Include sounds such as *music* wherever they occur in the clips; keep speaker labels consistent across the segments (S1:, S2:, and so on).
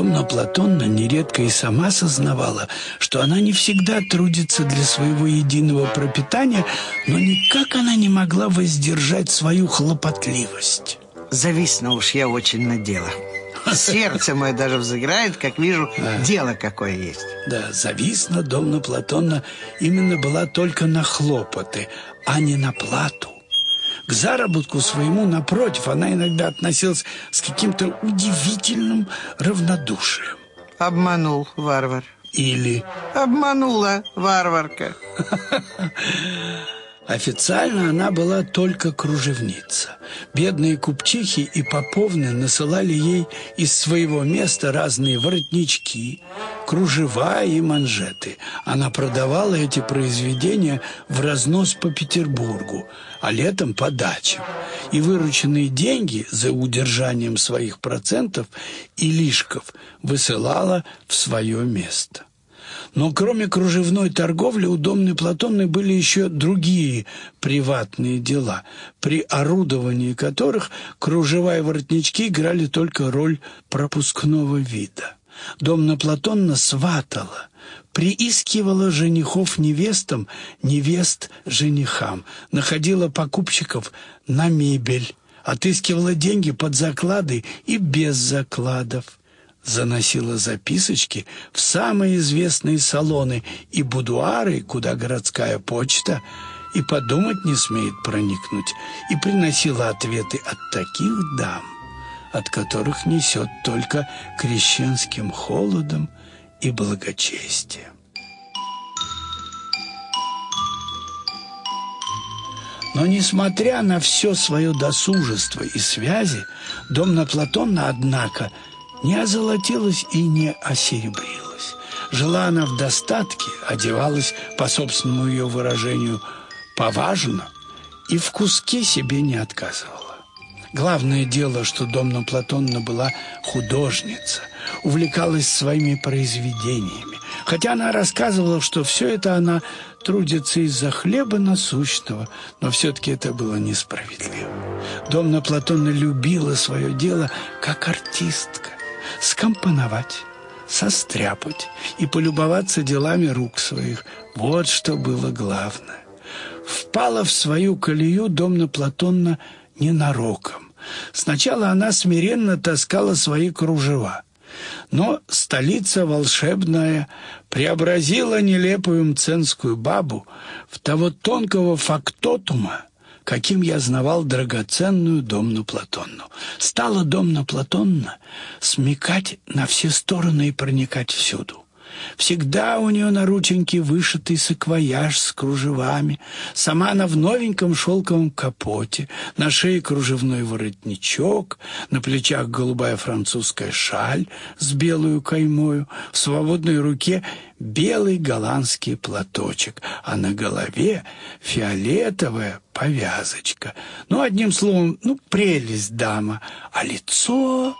S1: Домна Платонна нередко и сама сознавала, что она не всегда трудится для своего единого пропитания, но никак она не могла воздержать свою хлопотливость.
S2: Зависно уж я очень на дело. *laughs* Сердце мое даже взыграет, как вижу, да. дело какое есть.
S1: Да, зависна Домна Платонна именно была только на хлопоты, а не на плату. К заработку своему, напротив, она иногда относилась с каким-то удивительным равнодушием.
S2: Обманул варвар.
S1: Или...
S2: Обманула варварка. *laughs*
S1: Официально она была только кружевница. Бедные купчихи и поповны насылали ей из своего места разные воротнички, кружева и манжеты. Она продавала эти произведения в разнос по Петербургу, а летом по дачам. И вырученные деньги за удержанием своих процентов и лишков высылала в свое место. Но кроме кружевной торговли у Домны Платонны были еще другие приватные дела, при орудовании которых кружева и воротнички играли только роль пропускного вида. Домна Платонна сватала, приискивала женихов невестам, невест женихам, находила покупщиков на мебель, отыскивала деньги под заклады и без закладов заносила записочки в самые известные салоны и будуары, куда городская почта и подумать не смеет проникнуть, и приносила ответы от таких дам, от которых несет только крещенским холодом и благочестием. Но, несмотря на все свое досужество и связи, Домна Платонна, однако, не озолотилась и не осеребрилась. Жила она в достатке, одевалась, по собственному ее выражению, поважно и в куске себе не отказывала. Главное дело, что Домна Платонна была художница, увлекалась своими произведениями. Хотя она рассказывала, что все это она трудится из-за хлеба насущного, но все-таки это было несправедливо. Домна Платонна любила свое дело как артистка скомпоновать, состряпать и полюбоваться делами рук своих. Вот что было главное. Впала в свою колею Домна Платонна ненароком. Сначала она смиренно таскала свои кружева. Но столица волшебная преобразила нелепую мценскую бабу в того тонкого фактотума, каким я знавал драгоценную Домну Платонну. Стала Домна Платонна смекать на все стороны и проникать всюду. Всегда у нее на рученьке вышитый саквояж с кружевами. Сама она в новеньком шелковом капоте, на шее кружевной воротничок, на плечах голубая французская шаль с белую каймою, в свободной руке белый голландский платочек, а на голове фиолетовая повязочка. Ну, одним словом, ну, прелесть дама, а лицо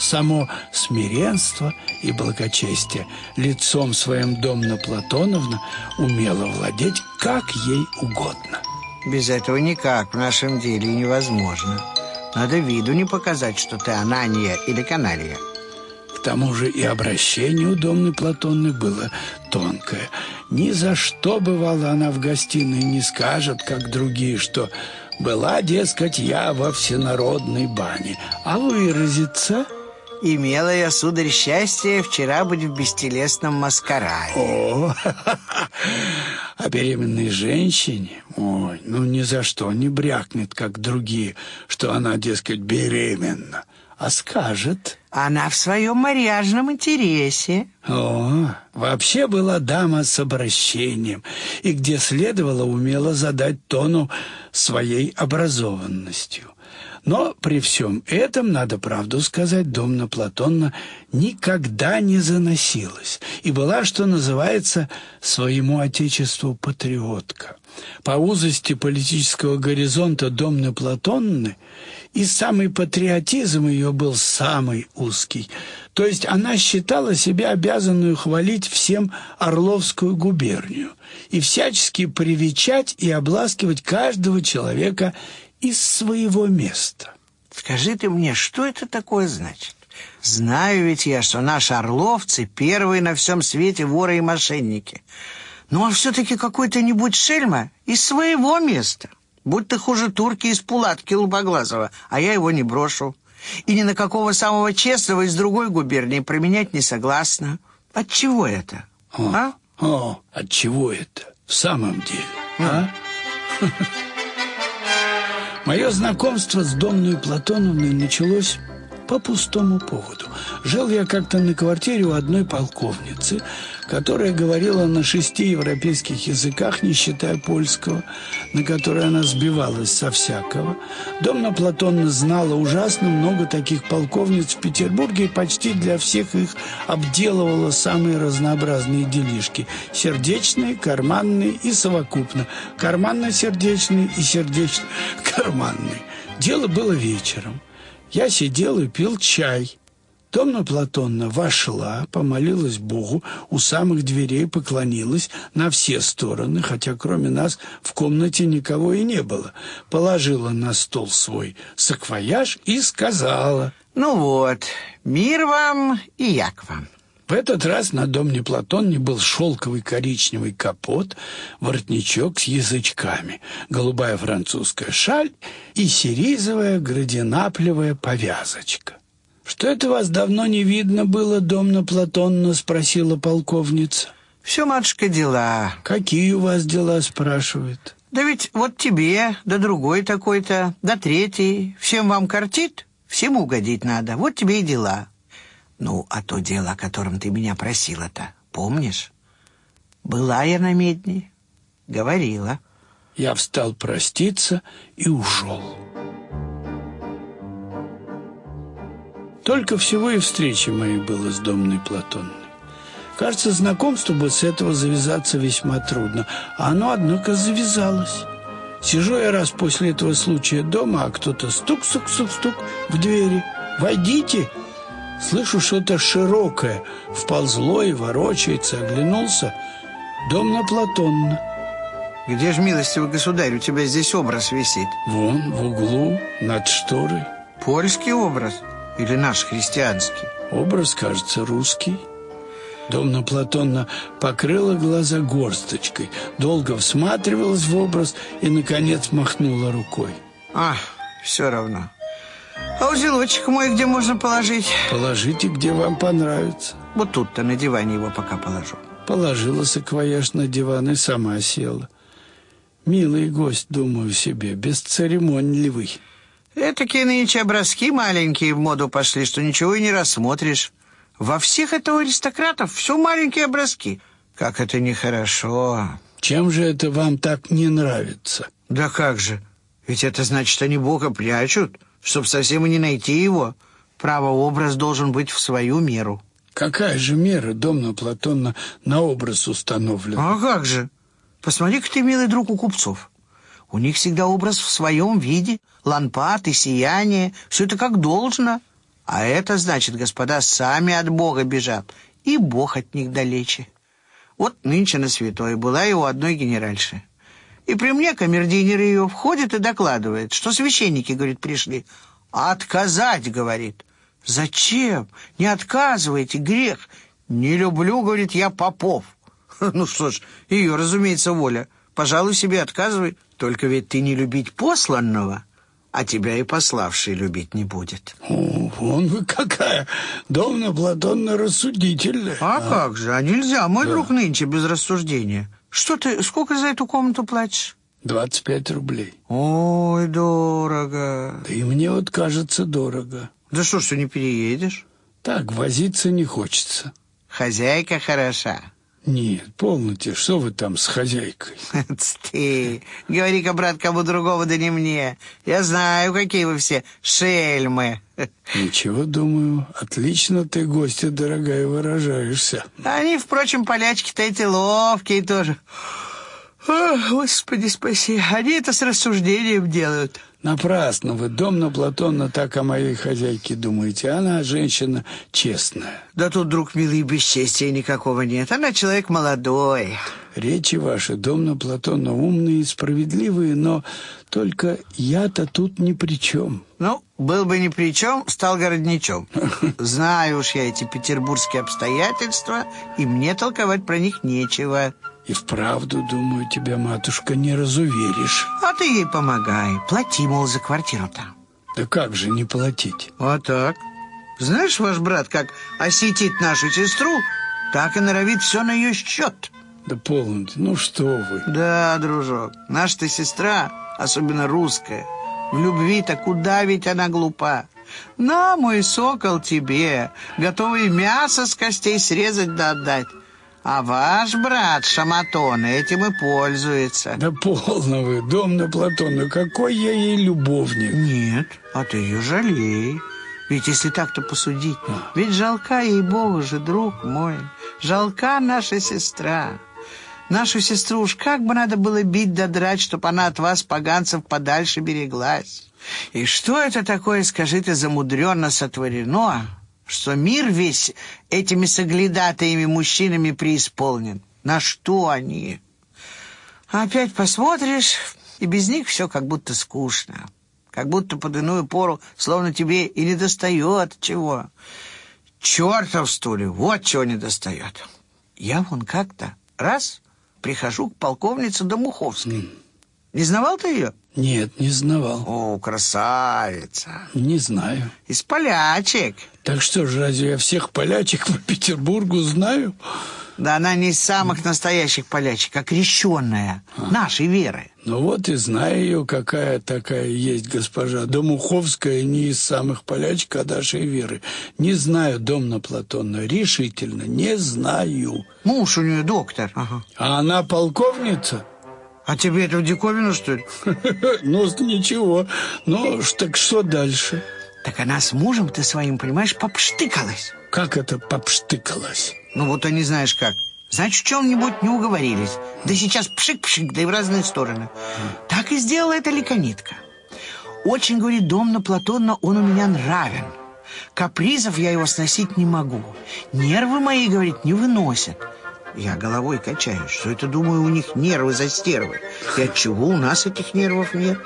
S1: само смиренство и благочестие. Лицом своим Домна Платоновна умела владеть как ей угодно.
S2: Без этого никак в нашем деле невозможно. Надо виду не показать, что ты Анания или Каналия.
S1: К тому же и обращение у Домны Платонны было тонкое. Ни за что, бывала она в гостиной, не скажет, как другие, что была, дескать, я во всенародной бане, а выразиться
S2: Имела я, сударь, счастье вчера быть в бестелесном маскараде.
S1: О, *laughs* а беременной женщине, ой, ну ни за что не брякнет, как другие, что она, дескать, беременна, а скажет...
S2: Она в своем марьяжном интересе.
S1: О, вообще была дама с обращением, и где следовало умело задать тону своей образованностью. Но при всем этом, надо правду сказать, Домна Платонна никогда не заносилась и была, что называется, своему отечеству патриотка. По узости политического горизонта Домны Платонны и самый патриотизм ее был самый узкий. То есть она считала себя обязанную хвалить всем Орловскую губернию и всячески привечать и обласкивать каждого человека из своего места.
S2: Скажи ты мне, что это такое значит? Знаю ведь я, что наши орловцы первые на всем свете воры и мошенники. Ну а все-таки какой-то нибудь шельма из своего места. Будь ты хуже турки из пулатки Лубоглазова, а я его не брошу. И ни на какого самого честного из другой губернии променять не согласна. От чего это?
S1: О, а? О, от чего это? В самом деле, а? *laughs* Мое знакомство с Домной Платоновной началось по пустому поводу. Жил я как-то на квартире у одной полковницы, которая говорила на шести европейских языках, не считая польского, на который она сбивалась со всякого. Домна Платонна знала ужасно много таких полковниц в Петербурге и почти для всех их обделывала самые разнообразные делишки. Сердечные, карманные и совокупно. Карманно-сердечные и сердечно-карманные. *laughs* Дело было вечером. Я сидел и пил чай. Домна Платонна вошла, помолилась Богу, у самых дверей поклонилась на все стороны, хотя кроме нас в комнате никого и не было. Положила на стол свой саквояж и сказала...
S2: «Ну вот, мир вам и я к вам».
S1: В этот раз на домне Платонне был шелковый коричневый капот, воротничок с язычками, голубая французская шаль и сиризовая градинаплевая повязочка. «Что это вас давно не видно было, домна Платонна?» — спросила полковница.
S2: «Все, матушка, дела».
S1: «Какие у вас дела?» — спрашивает.
S2: «Да ведь вот тебе, да другой такой-то, да третий. Всем вам картит, всем угодить надо. Вот тебе и дела». «Ну, а то дело, о котором ты меня просила-то, помнишь? Была я на медне, говорила».
S1: Я встал проститься и ушел. Только всего и встречи моей было с домной Платонной. Кажется, знакомству бы с этого завязаться весьма трудно, а оно, однако, завязалось. Сижу я раз после этого случая дома, а кто-то стук-стук-стук-стук в двери. «Войдите!» Слышу что-то широкое, вползло и ворочается, оглянулся. Домна Платонна.
S2: Где же, милостивый государь, у тебя здесь образ висит?
S1: Вон, в углу, над шторой.
S2: Польский образ? Или наш христианский?
S1: Образ, кажется, русский. Домна Платонна покрыла глаза горсточкой, долго всматривалась в образ и, наконец, махнула рукой.
S2: А, все равно. А узелочек мой где можно положить?
S1: Положите, где вам понравится.
S2: Вот тут-то на диване его пока положу.
S1: Положила саквояж на диван и сама села. Милый гость, думаю себе, бесцеремонливый.
S2: Этакие нынче образки маленькие в моду пошли, что ничего и не рассмотришь. Во всех это у аристократов все маленькие образки. Как это нехорошо.
S1: Чем же это вам так не нравится?
S2: Да как же. Ведь это значит, они Бога прячут, чтоб совсем и не найти его. Право, образ должен быть в свою меру.
S1: Какая же мера, Домна Платонна, на образ установлена?
S2: А как же? Посмотри-ка ты, милый друг, у купцов. У них всегда образ в своем виде, лампад и сияние, все это как должно. А это значит, господа сами от Бога бежат, и Бог от них далече. Вот нынче на святой была и у одной генеральши. И при мне камердинер ее входит и докладывает, что священники, говорит, пришли. «Отказать», — говорит. «Зачем? Не отказывайте, грех. Не люблю, — говорит, — я попов». *laughs* Ну что ж, ее, разумеется, воля. Пожалуй, себе отказывай. Только ведь ты не любить посланного, а тебя и пославший любить не будет.
S1: О, вон вы какая домна Платонна рассудительная.
S2: А, а как же, а нельзя, мой да. друг нынче без рассуждения. Что ты, сколько за эту комнату платишь?
S1: Двадцать пять рублей.
S2: Ой, дорого.
S1: Да и мне вот кажется дорого.
S2: Да что ж ты не переедешь?
S1: Так, возиться не хочется.
S2: Хозяйка хороша.
S1: Нет, полноте, что вы там с хозяйкой? *laughs*
S2: Ты, говори-ка, брат, кому другого, да не мне. Я знаю, какие вы все шельмы.
S1: Ничего, думаю, отлично ты, гостья дорогая, выражаешься.
S2: Они, впрочем, полячки-то эти ловкие тоже. О, Господи, спаси. Они это с рассуждением делают.
S1: Напрасно вы, Домна Платонна, так о моей хозяйке думаете. Она женщина честная.
S2: Да тут, друг милый, бесчестия никакого нет. Она человек молодой.
S1: Речи ваши, Домна Платонна, умные и справедливые, но только я-то тут ни при чем.
S2: Ну, был бы ни при чем, стал городничом. *laughs* Знаю уж я эти петербургские обстоятельства, и мне толковать про них нечего.
S1: И вправду, думаю, тебя, матушка, не разуверишь.
S2: А ты ей помогай. Плати, мол, за квартиру-то.
S1: Да как же не платить?
S2: Вот так. Знаешь, ваш брат, как осетит нашу сестру, так и норовит все на ее счет.
S1: Да полноте, ну что вы.
S2: Да, дружок, наша-то сестра, особенно русская, в любви-то куда ведь она глупа. На, мой сокол, тебе, готовый мясо с костей срезать да отдать. А ваш брат Шаматон этим и пользуется.
S1: Да полно вы, Домна Платонна, какой я ей любовник.
S2: Нет, а ты ее жалей. Ведь если так-то посудить, ведь жалка ей Богу же, друг мой, жалка наша сестра. Нашу сестру уж как бы надо было бить да драть, чтоб она от вас, поганцев, подальше береглась. И что это такое, скажи ты, замудренно сотворено, что мир весь этими соглядатаями мужчинами преисполнен? На что они? А опять посмотришь, и без них все как будто скучно. Как будто под иную пору, словно тебе и не достает чего. Чертов стуле, вот чего не достает. Я вон как-то раз прихожу к полковнице Домуховской. Не знавал ты ее?
S1: Нет, не знавал.
S2: О, красавица.
S1: Не знаю.
S2: Из полячек.
S1: Так что же, разве я всех полячек по Петербургу знаю?
S2: Да она не из самых настоящих полячек, а крещенная, нашей веры.
S1: Ну вот и знаю ее, какая такая есть госпожа. Домуховская не из самых полячек, а нашей веры. Не знаю, Домна Платонна, решительно не знаю.
S2: Муж у нее доктор. Ага.
S1: А она полковница?
S2: А тебе это в диковину, что ли? *laughs*
S1: Ну, ничего. Ну, ж- так что дальше?
S2: Так она с мужем, ты своим, понимаешь, попштыкалась.
S1: Как это попштыкалось?
S2: Ну вот и не знаешь как. Значит, в чем-нибудь не уговорились. Да сейчас пшик-пшик, да и в разные стороны. Так и сделала эта ликонитка. Очень, говорит, Домна Платонна, он у меня нравен. Капризов я его сносить не могу. Нервы мои, говорит, не выносят. Я головой качаю, что это, думаю, у них нервы за стервы. И отчего у нас этих нервов нет?